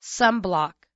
sunblock.